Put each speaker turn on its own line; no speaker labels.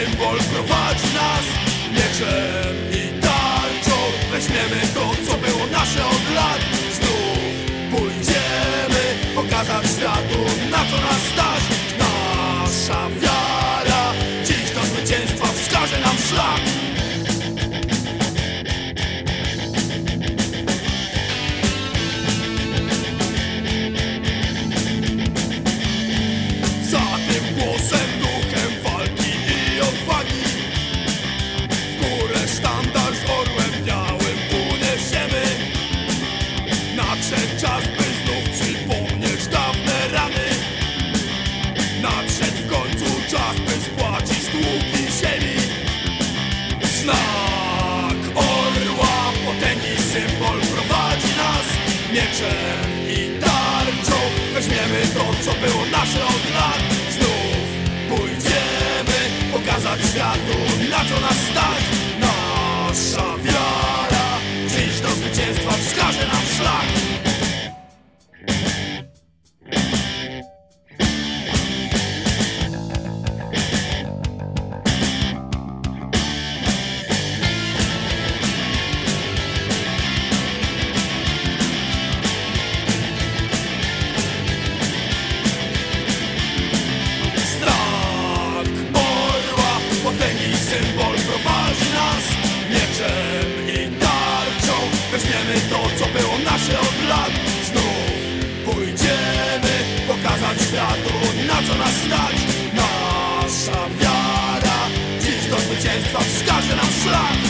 symbol prowadzi nas mieczem i tarczą. Weźmiemy to, co było nasze od lat. Znów pójdziemy pokazać światu, na co nas stać. Nasza wiara dziś do zwycięstwa wskaże nam szlak. Za tym głosem Pójdziemy to, co było nasze od lat. Znów pójdziemy pokazać światu. To, co było nasze od lat. Znów pójdziemy pokazać światu Na co nas stać. Nasza wiara Dziś do zwycięstwa wskaże nam szlak.